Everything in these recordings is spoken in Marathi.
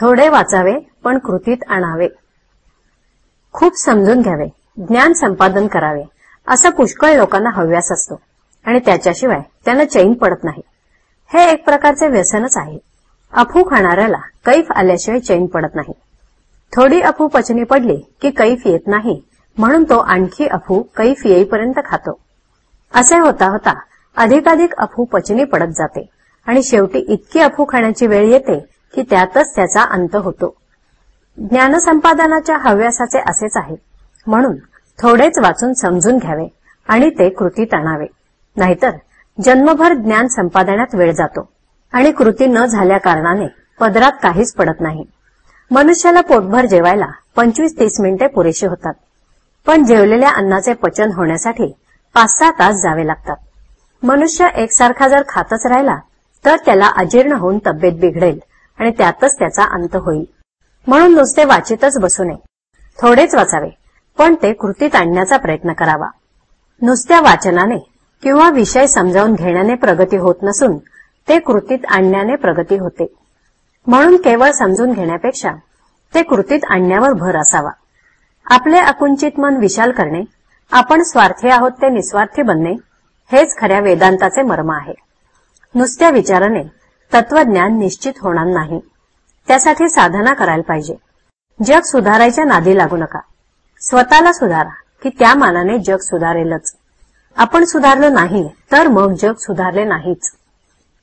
थोडे वाचावे पण कृतीत आणावे. खूप समजून घ्यावे ज्ञान संपादन करावे. असा पुष्कळ लोकांना हव्यास असतो. आणि त्याच्याशिवाय त्यांना चैन पडत नाही. हे एक प्रकारचे व्यसनच आहे. अफू खाणाऱ्याला कैफ आल्याशिवाय चैन पडत नाही. थोडी अफू पचनी पडली की कैफ येत नाही म्हणून तो आणखी अफू कैफ येईपर्यंत खातो. असे होता होता अधिकाधिक अफू पचनी पडत जाते. आणि शेवटी इतकी अफू खाण्याची वेळ येते की त्यातच त्याचा अंत होतो. ज्ञानसंपादनाच्या हव्यासाचे असेच आहे. म्हणून थोडेच वाचून समजून घ्यावे आणि ते कृतीत आणावे नाहीतर जन्मभर ज्ञान संपादनात वेळ जातो आणि कृती न झाल्या कारणाने पदरात काहीच पडत नाही. मनुष्याला पोटभर जेवायला पंचवीस तीस मिनिटे पुरेशी होतात. पण जेवलेल्या अन्नाचे पचन होण्यासाठी पाच सहा तास जावे लागतात. मनुष्य एकसारखा जर खातच राहिला तर त्याला अजीर्ण होऊन तब्येत बिघडेल. आणि त्यातच त्याचा अंत होईल. म्हणून नुसते वाचितच बसू नये. थोडेच वाचावे पण ते कृतीत आणण्याचा प्रयत्न करावा. नुसत्या वाचनाने किंवा विषय समजावून घेण्याने प्रगती होत नसून ते कृतीत आणण्याने प्रगती होते. म्हणून केवळ समजून घेण्यापेक्षा ते कृतीत आणण्यावर भर असावा. आपले अकुंचित मन विशाल करणे आपण स्वार्थी आहोत ते निस्वार्थी बनणे हेच खऱ्या वेदांताचे मर्म आहे. नुसत्या विचाराने तत्वज्ञान निश्चित होणार नाही. त्यासाठी साधना करायला पाहिजे. जग सुधारायच्या नादी लागू नका. स्वतःला सुधारा की त्या मानाने जग सुधारेलच. आपण सुधारलो नाही तर मग जग सुधारले नाहीच.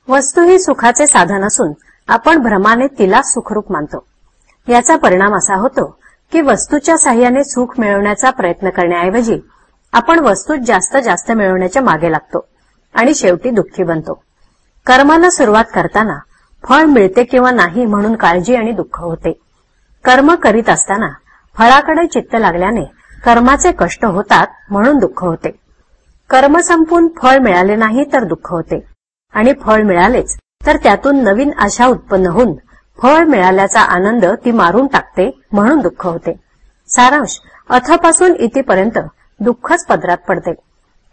वस्तू ही सुखाचे साधन असून आपण भ्रमाने तिला सुखरूप मानतो. याचा परिणाम असा होतो की वस्तूच्या साह्याने सुख मिळवण्याचा प्रयत्न करण्याऐवजी आपण वस्तूत जास्त जास्त मिळवण्याच्या मागे लागतो आणि शेवटी दुःखी बनतो. कर्माला सुरुवात करताना फळ मिळते किंवा नाही म्हणून काळजी आणि दुःख होते. कर्म करीत असताना फळाकडे चित्त लागल्याने कर्माचे कष्ट होतात म्हणून दुःख होते. कर्म संपून फळ मिळाले नाही तर दुःख होते. आणि फळ मिळालेच तर त्यातून नवीन आशा उत्पन्न होऊन फळ मिळाल्याचा आनंद ती मारून टाकते म्हणून दुःख होते. सारांश अथपासून इथेपर्यंत दुःखच पदरात पडते.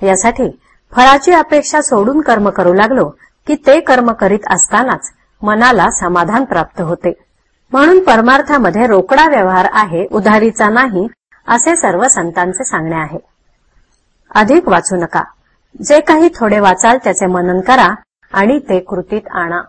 यासाठी फळाची अपेक्षा सोडून कर्म करू लागलो की ते कर्म करीत असतानाच मनाला समाधान प्राप्त होते. म्हणून परमार्थामध्ये रोकडा व्यवहार आहे उधारीचा नाही असे सर्व संतांचे सांगणे आहे. अधिक वाचू नका. जे काही थोडे वाचाल त्याचे मनन करा आणि ते कृतीत आणा.